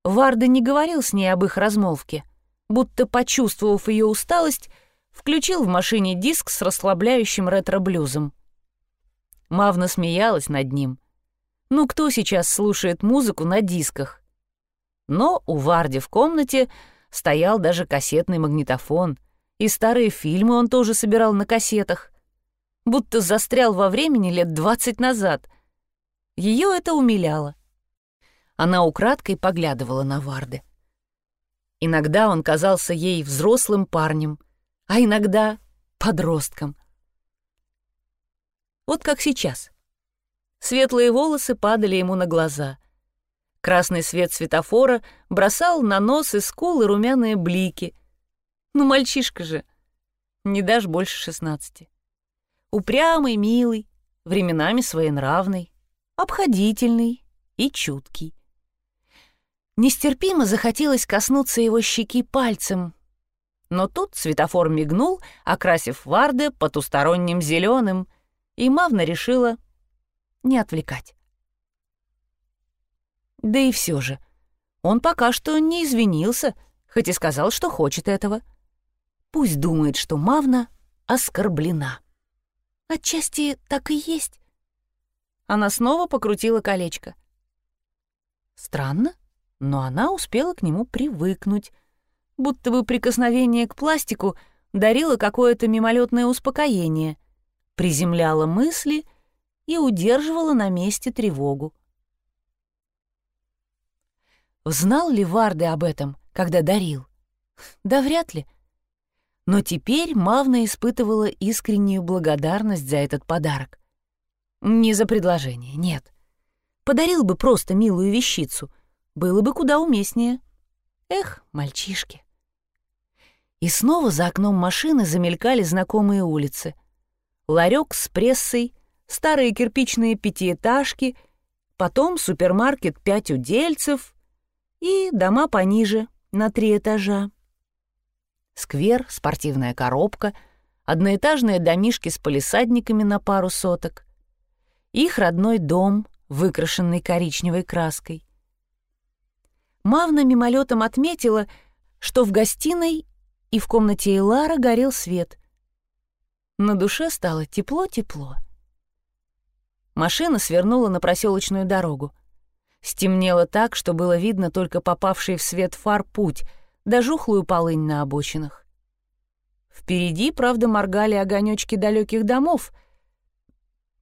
Варда не говорил с ней об их размолвке, будто, почувствовав ее усталость, включил в машине диск с расслабляющим ретро-блюзом. Мавна смеялась над ним. Ну кто сейчас слушает музыку на дисках? Но у Варди в комнате стоял даже кассетный магнитофон, и старые фильмы он тоже собирал на кассетах будто застрял во времени лет двадцать назад. Ее это умиляло. Она украдкой поглядывала на Варды. Иногда он казался ей взрослым парнем, а иногда подростком. Вот как сейчас. Светлые волосы падали ему на глаза. Красный свет светофора бросал на нос и скулы румяные блики. Ну, мальчишка же, не дашь больше шестнадцати. Упрямый, милый, временами своенравный, обходительный и чуткий. Нестерпимо захотелось коснуться его щеки пальцем, но тут светофор мигнул, окрасив Варде потусторонним зеленым, и Мавна решила не отвлекать. Да и все же, он пока что не извинился, хоть и сказал, что хочет этого. Пусть думает, что Мавна оскорблена. Отчасти так и есть. Она снова покрутила колечко. Странно, но она успела к нему привыкнуть, будто бы прикосновение к пластику дарило какое-то мимолетное успокоение, приземляло мысли и удерживало на месте тревогу. Знал ли Варды об этом, когда дарил? Да вряд ли. Но теперь Мавна испытывала искреннюю благодарность за этот подарок. Не за предложение, нет. Подарил бы просто милую вещицу, было бы куда уместнее. Эх, мальчишки. И снова за окном машины замелькали знакомые улицы. Ларек с прессой, старые кирпичные пятиэтажки, потом супермаркет «Пять удельцев» и дома пониже, на три этажа сквер, спортивная коробка, одноэтажные домишки с полисадниками на пару соток, их родной дом, выкрашенный коричневой краской. Мавна мимолетом отметила, что в гостиной и в комнате Элара горел свет. На душе стало тепло-тепло. Машина свернула на проселочную дорогу. Стемнело так, что было видно только попавший в свет фар путь — да жухлую полынь на обочинах. Впереди, правда, моргали огонечки далеких домов,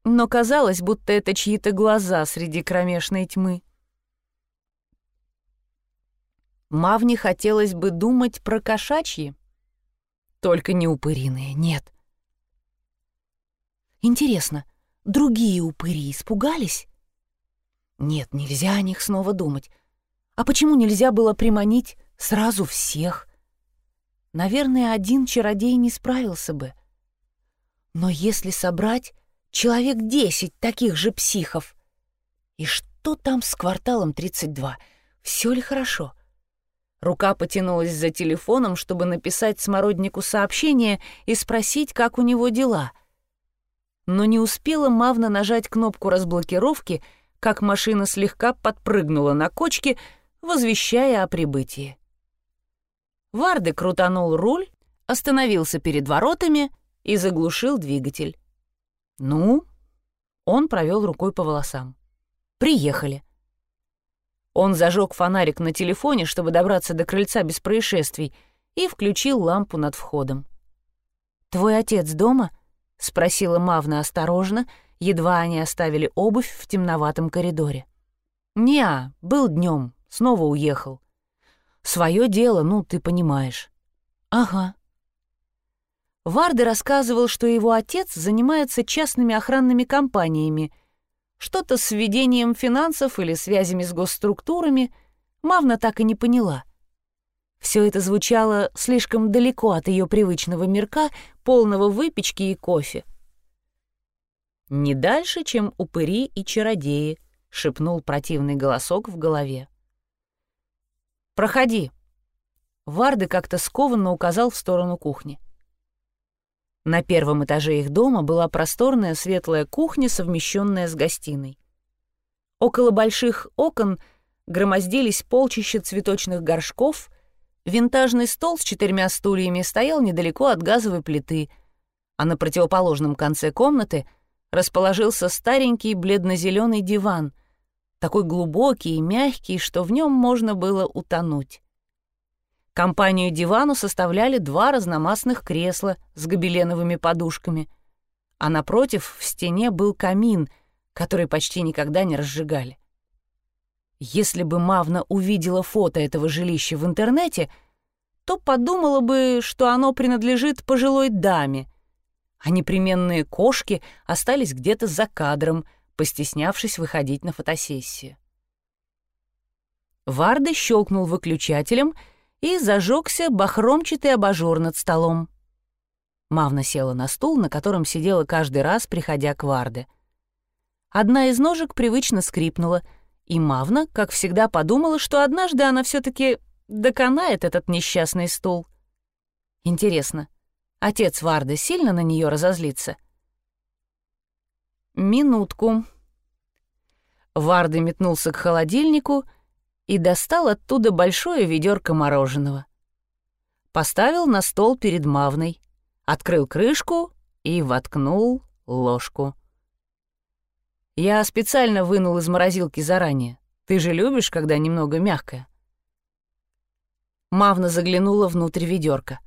но казалось, будто это чьи-то глаза среди кромешной тьмы. Мавне хотелось бы думать про кошачьи, только не упыриные, нет. Интересно, другие упыри испугались? Нет, нельзя о них снова думать. А почему нельзя было приманить Сразу всех. Наверное, один чародей не справился бы. Но если собрать человек десять таких же психов... И что там с кварталом 32? Все ли хорошо? Рука потянулась за телефоном, чтобы написать смороднику сообщение и спросить, как у него дела. Но не успела Мавна нажать кнопку разблокировки, как машина слегка подпрыгнула на кочке, возвещая о прибытии. Варды крутанул руль, остановился перед воротами и заглушил двигатель. «Ну, Он провел рукой по волосам. «Приехали». Он зажег фонарик на телефоне, чтобы добраться до крыльца без происшествий, и включил лампу над входом. «Твой отец дома?» — спросила Мавна осторожно, едва они оставили обувь в темноватом коридоре. «Не, был днем, снова уехал. Свое дело, ну, ты понимаешь». «Ага». Варды рассказывал, что его отец занимается частными охранными компаниями — что-то с введением финансов или связями с госструктурами Мавна так и не поняла. Все это звучало слишком далеко от ее привычного мирка, полного выпечки и кофе. «Не дальше, чем упыри и чародеи», — шепнул противный голосок в голове. «Проходи». Варды как-то скованно указал в сторону кухни. На первом этаже их дома была просторная светлая кухня, совмещенная с гостиной. Около больших окон громоздились полчища цветочных горшков, винтажный стол с четырьмя стульями стоял недалеко от газовой плиты, а на противоположном конце комнаты расположился старенький бледно-зеленый диван, такой глубокий и мягкий, что в нем можно было утонуть. Компанию дивану составляли два разномастных кресла с гобеленовыми подушками, а напротив в стене был камин, который почти никогда не разжигали. Если бы Мавна увидела фото этого жилища в интернете, то подумала бы, что оно принадлежит пожилой даме, а непременные кошки остались где-то за кадром, постеснявшись выходить на фотосессию. Варда щелкнул выключателем — и зажегся бахромчатый абажур над столом. Мавна села на стул, на котором сидела каждый раз, приходя к Варде. Одна из ножек привычно скрипнула, и Мавна, как всегда, подумала, что однажды она все таки доконает этот несчастный стул. Интересно, отец Варды сильно на нее разозлится? Минутку. Варды метнулся к холодильнику и достал оттуда большое ведерко мороженого. Поставил на стол перед Мавной, открыл крышку и воткнул ложку. «Я специально вынул из морозилки заранее. Ты же любишь, когда немного мягкое?» Мавна заглянула внутрь ведерка.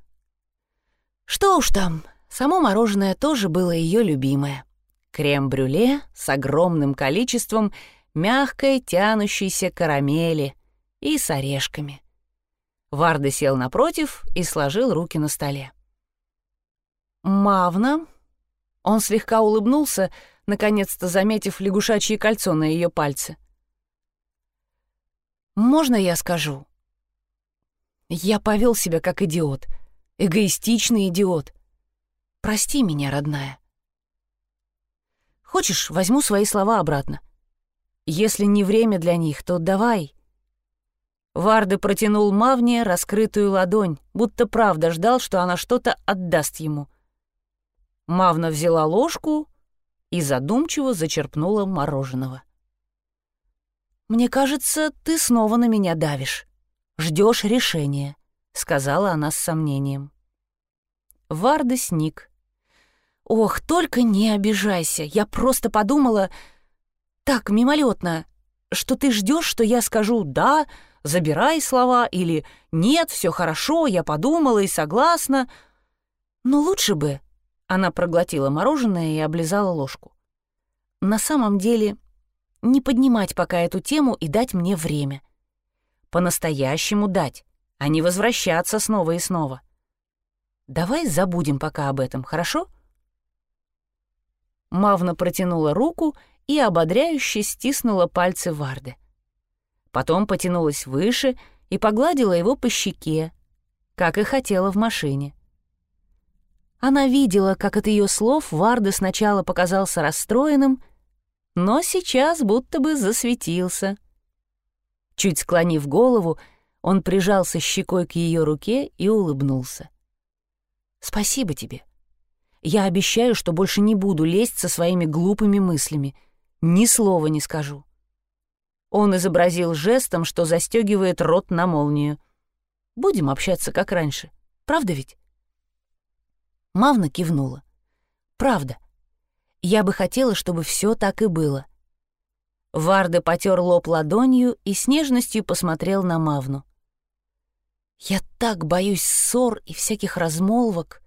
Что уж там, само мороженое тоже было ее любимое. Крем-брюле с огромным количеством мягкой тянущейся карамели и с орешками. Варда сел напротив и сложил руки на столе. «Мавна?» Он слегка улыбнулся, наконец-то заметив лягушачье кольцо на ее пальце. «Можно я скажу?» «Я повел себя как идиот, эгоистичный идиот. Прости меня, родная». «Хочешь, возьму свои слова обратно. Если не время для них, то давай. Варды протянул Мавне раскрытую ладонь, будто правда ждал, что она что-то отдаст ему. Мавна взяла ложку и задумчиво зачерпнула мороженого. «Мне кажется, ты снова на меня давишь. Ждешь решения», — сказала она с сомнением. Варда сник. «Ох, только не обижайся, я просто подумала...» так мимолетно, что ты ждешь, что я скажу «да», «забирай слова» или «нет, все хорошо, я подумала и согласна». Но лучше бы... Она проглотила мороженое и облизала ложку. На самом деле, не поднимать пока эту тему и дать мне время. По-настоящему дать, а не возвращаться снова и снова. Давай забудем пока об этом, хорошо? Мавна протянула руку и ободряюще стиснула пальцы Варды. Потом потянулась выше и погладила его по щеке, как и хотела в машине. Она видела, как от ее слов Варда сначала показался расстроенным, но сейчас будто бы засветился. Чуть склонив голову, он прижался щекой к ее руке и улыбнулся. «Спасибо тебе. Я обещаю, что больше не буду лезть со своими глупыми мыслями — ни слова не скажу. Он изобразил жестом, что застегивает рот на молнию. Будем общаться как раньше, правда ведь? Мавна кивнула. Правда. Я бы хотела, чтобы все так и было. Варда потер лоб ладонью и с нежностью посмотрел на Мавну. «Я так боюсь ссор и всяких размолвок.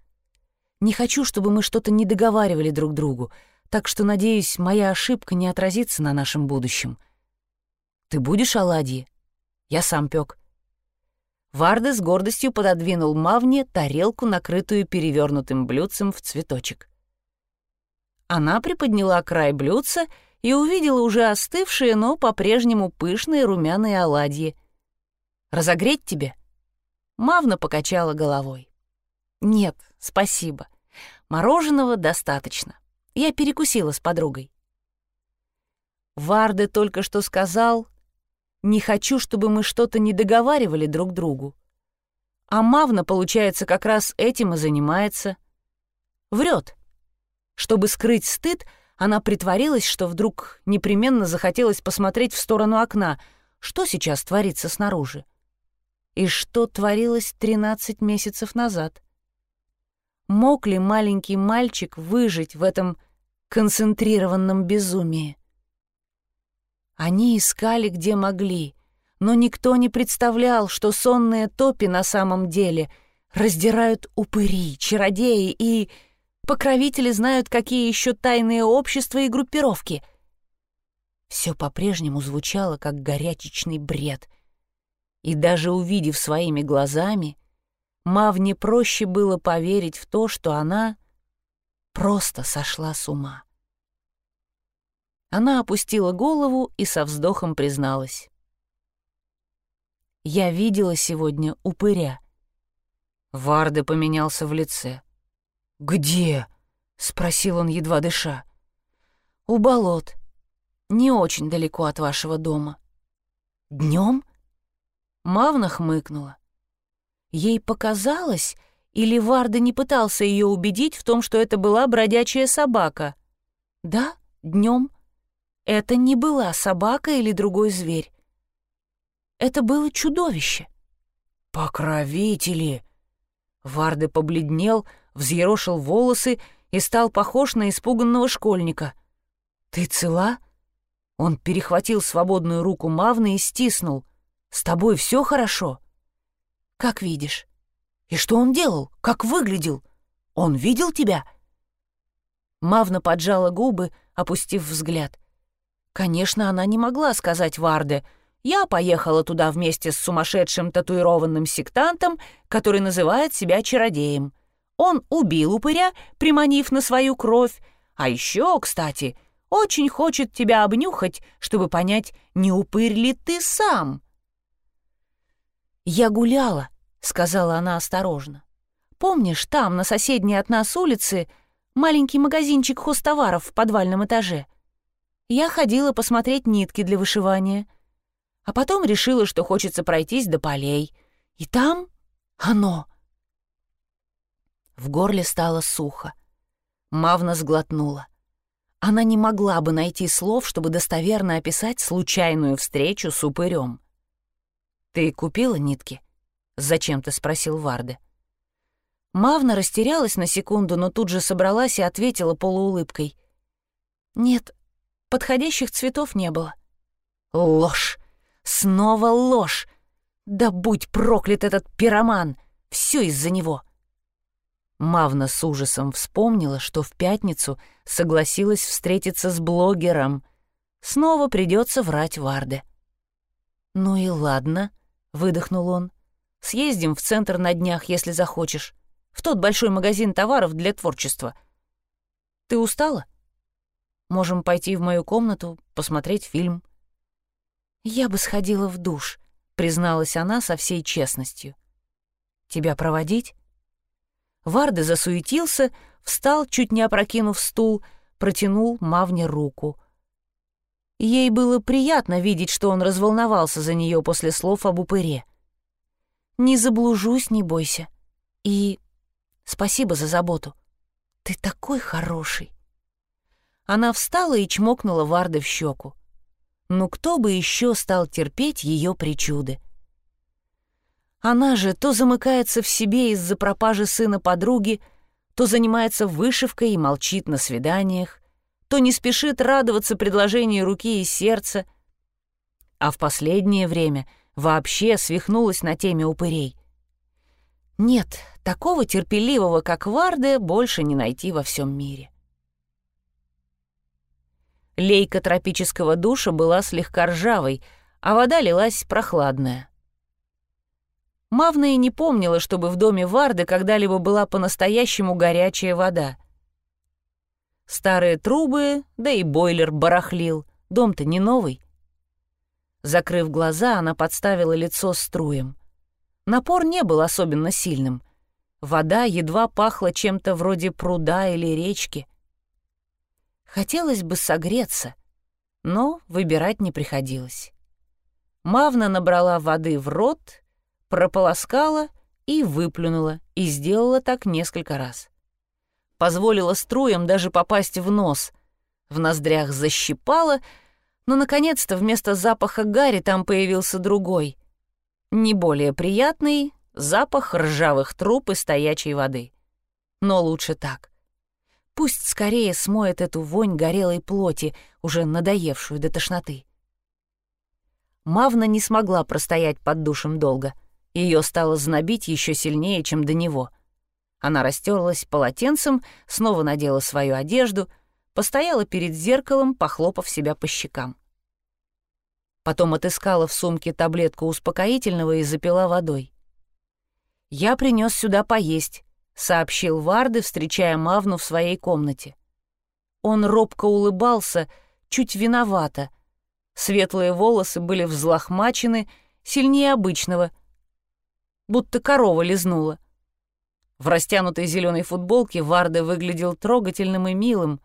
Не хочу, чтобы мы что-то не договаривали друг другу, так что, надеюсь, моя ошибка не отразится на нашем будущем. Ты будешь оладьи? Я сам пек. Варда с гордостью пододвинул Мавне тарелку, накрытую перевернутым блюдцем в цветочек. Она приподняла край блюдца и увидела уже остывшие, но по-прежнему пышные румяные оладьи. «Разогреть тебе?» Мавна покачала головой. «Нет, спасибо. Мороженого достаточно. Я перекусила с подругой». Варде только что сказал, «Не хочу, чтобы мы что-то не договаривали друг другу». А Мавна, получается, как раз этим и занимается. Врет. Чтобы скрыть стыд, она притворилась, что вдруг непременно захотелось посмотреть в сторону окна, что сейчас творится снаружи. И что творилось 13 месяцев назад. Мог ли маленький мальчик выжить в этом концентрированном безумии? Они искали, где могли, но никто не представлял, что сонные топи на самом деле раздирают упыри, чародеи и Покровители знают, какие еще тайные общества и группировки. Все по-прежнему звучало, как горячечный бред. И даже увидев своими глазами, Мавне проще было поверить в то, что она просто сошла с ума. Она опустила голову и со вздохом призналась. «Я видела сегодня упыря». Варды поменялся в лице. «Где?» — спросил он, едва дыша. «У болот. Не очень далеко от вашего дома». «Днем?» Мавна хмыкнула. Ей показалось, или Варда не пытался ее убедить в том, что это была бродячая собака. «Да, днем. Это не была собака или другой зверь. Это было чудовище». «Покровители!» Варды побледнел, взъерошил волосы и стал похож на испуганного школьника. «Ты цела?» Он перехватил свободную руку Мавны и стиснул. «С тобой все хорошо?» «Как видишь». «И что он делал? Как выглядел? Он видел тебя?» Мавна поджала губы, опустив взгляд. Конечно, она не могла сказать Варде — я поехала туда вместе с сумасшедшим татуированным сектантом, который называет себя чародеем. Он убил упыря, приманив на свою кровь, а еще, кстати, очень хочет тебя обнюхать, чтобы понять, не упырь ли ты сам. «Я гуляла», — сказала она осторожно. «Помнишь, там, на соседней от нас улице, маленький магазинчик хостоваров в подвальном этаже? Я ходила посмотреть нитки для вышивания» а потом решила, что хочется пройтись до полей. И там оно. В горле стало сухо. Мавна сглотнула. Она не могла бы найти слов, чтобы достоверно описать случайную встречу с упырем. «Ты купила нитки?» — зачем-то спросил Варде. Мавна растерялась на секунду, но тут же собралась и ответила полуулыбкой. «Нет, подходящих цветов не было». «Ложь!» Снова ложь! Да будь проклят этот пироман! Все из-за него!» Мавна с ужасом вспомнила, что в пятницу согласилась встретиться с блогером. Снова придется врать Варде. «Ну и ладно», — выдохнул он. «Съездим в центр на днях, если захочешь. В тот большой магазин товаров для творчества. Ты устала? Можем пойти в мою комнату, посмотреть фильм». «Я бы сходила в душ», — призналась она со всей честностью. «Тебя проводить?» Варды засуетился, встал, чуть не опрокинув стул, протянул Мавне руку. Ей было приятно видеть, что он разволновался за нее после слов об упыре. «Не заблужусь, не бойся. И спасибо за заботу. Ты такой хороший». Она встала и чмокнула Варды в щеку. Ну кто бы еще стал терпеть ее причуды? Она же то замыкается в себе из-за пропажи сына подруги, то занимается вышивкой и молчит на свиданиях, то не спешит радоваться предложению руки и сердца, а в последнее время вообще свихнулась на теме упырей. Нет, такого терпеливого, как Варде, больше не найти во всем мире. Лейка тропического душа была слегка ржавой, а вода лилась прохладная. Мавна и не помнила, чтобы в доме Варды когда-либо была по-настоящему горячая вода. Старые трубы, да и бойлер барахлил, дом-то не новый. Закрыв глаза, она подставила лицо струем. Напор не был особенно сильным. Вода едва пахла чем-то вроде пруда или речки. Хотелось бы согреться, но выбирать не приходилось. Мавна набрала воды в рот, прополоскала и выплюнула, и сделала так несколько раз. Позволила струям даже попасть в нос. В ноздрях защипала, но, наконец-то, вместо запаха гари там появился другой, не более приятный запах ржавых труб и стоячей воды. Но лучше так. Пусть скорее смоет эту вонь горелой плоти, уже надоевшую до тошноты. Мавна не смогла простоять под душем долго. Ее стало знобить еще сильнее, чем до него. Она растерлась полотенцем, снова надела свою одежду, постояла перед зеркалом, похлопав себя по щекам. Потом отыскала в сумке таблетку успокоительного и запила водой. «Я принес сюда поесть», — сообщил Варды, встречая Мавну в своей комнате. Он робко улыбался, чуть виновато. Светлые волосы были взлохмачены, сильнее обычного, будто корова лизнула. В растянутой зеленой футболке Варде выглядел трогательным и милым.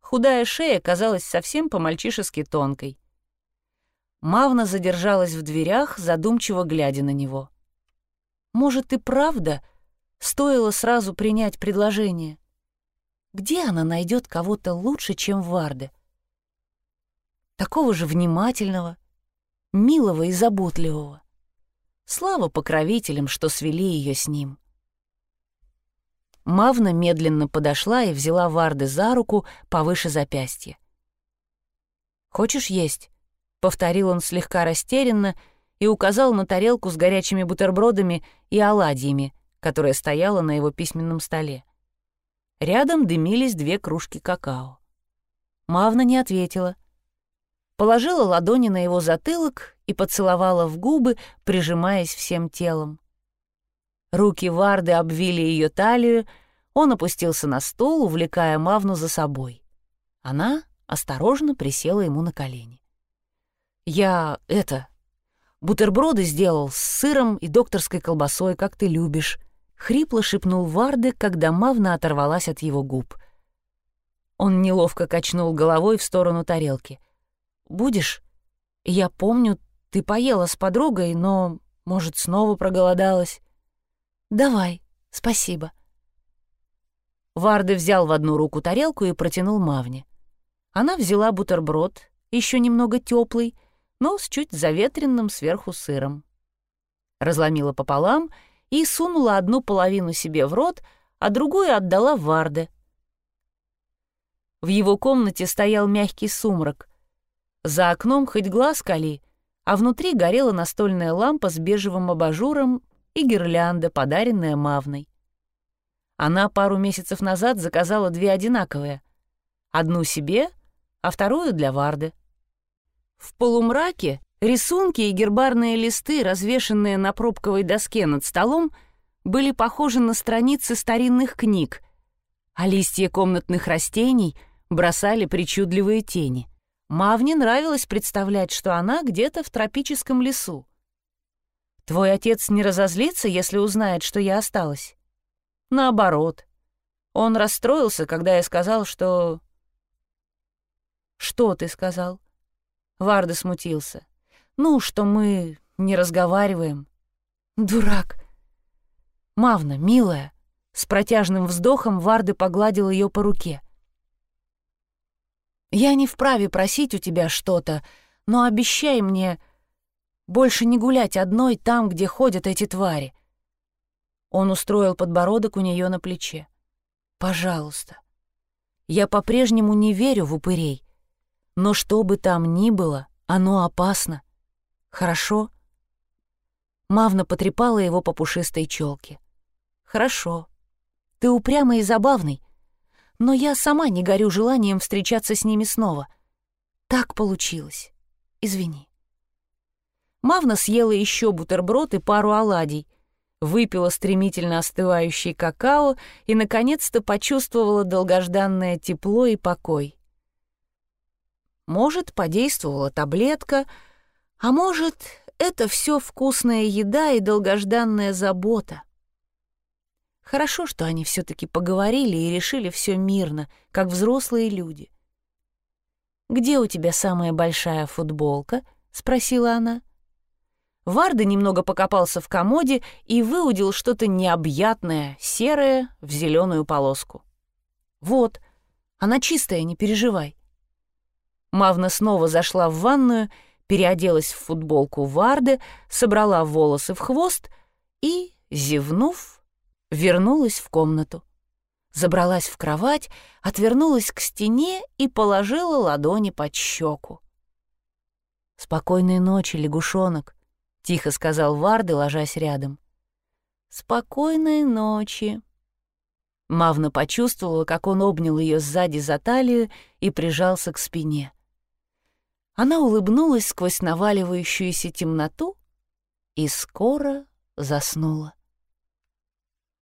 Худая шея казалась совсем по-мальчишески тонкой. Мавна задержалась в дверях, задумчиво глядя на него. Может, и правда стоило сразу принять предложение. Где она найдет кого-то лучше, чем Варде? Такого же внимательного, милого и заботливого. Слава покровителям, что свели ее с ним. Мавна медленно подошла и взяла Варды за руку повыше запястья. «Хочешь есть?» — повторил он слегка растерянно и указал на тарелку с горячими бутербродами и оладьями, которая стояла на его письменном столе. Рядом дымились две кружки какао. Мавна не ответила. Положила ладони на его затылок и поцеловала в губы, прижимаясь всем телом. Руки Варды обвили ее талию, он опустился на стул, увлекая Мавну за собой. Она осторожно присела ему на колени. «Я это... Бутерброды сделал с сыром и докторской колбасой, как ты любишь», — хрипло шепнул Варды, когда Мавна оторвалась от его губ. Он неловко качнул головой в сторону тарелки. «Будешь? Я помню, ты поела с подругой, но, может, снова проголодалась?» «Давай, спасибо». Варды взял в одну руку тарелку и протянул Мавне. Она взяла бутерброд, еще немного теплый, но с чуть заветренным сверху сыром. Разломила пополам и сунула одну половину себе в рот, а другую отдала Варде. В его комнате стоял мягкий сумрак. За окном хоть глаз кали, а внутри горела настольная лампа с бежевым абажуром и гирлянда, подаренная Мавной. Она пару месяцев назад заказала две одинаковые. Одну себе, а вторую для Варды. В полумраке рисунки и гербарные листы, развешанные на пробковой доске над столом, были похожи на страницы старинных книг, а листья комнатных растений бросали причудливые тени. Мавне нравилось представлять, что она где-то в тропическом лесу. «Твой отец не разозлится, если узнает, что я осталась?» «Наоборот. Он расстроился, когда я сказал, что...» «Что ты сказал?» Варда смутился. «Ну, что мы не разговариваем». «Дурак!» «Мавна, милая!» С протяжным вздохом Варды погладил ее по руке. «Я не вправе просить у тебя что-то, но обещай мне больше не гулять одной там, где ходят эти твари». Он устроил подбородок у нее на плече. «Пожалуйста. Я по-прежнему не верю в упырей. Но что бы там ни было, оно опасно. Хорошо?» Мавна потрепала его по пушистой челке. «Хорошо. Ты упрямый и забавный, но я сама не горю желанием встречаться с ними снова. Так получилось. Извини». Мавна съела еще бутерброд и пару оладий, выпила стремительно остывающий какао и, наконец-то, почувствовала долгожданное тепло и покой. Может, подействовала таблетка, а может, это все вкусная еда и долгожданная забота. Хорошо, что они все-таки поговорили и решили все мирно, как взрослые люди. «Где у тебя самая большая футболка?» — спросила она. Варда немного покопался в комоде и выудил что-то необъятное, серое, в зеленую полоску. «Вот, она чистая, не переживай». Мавна снова зашла в ванную, переоделась в футболку Варды, собрала волосы в хвост и, зевнув, вернулась в комнату. Забралась в кровать, отвернулась к стене и положила ладони под щеку. «Спокойной ночи, лягушонок», — тихо сказал Варды, ложась рядом. «Спокойной ночи». Мавна почувствовала, как он обнял ее сзади за талию и прижался к спине. Она улыбнулась сквозь наваливающуюся темноту и скоро заснула.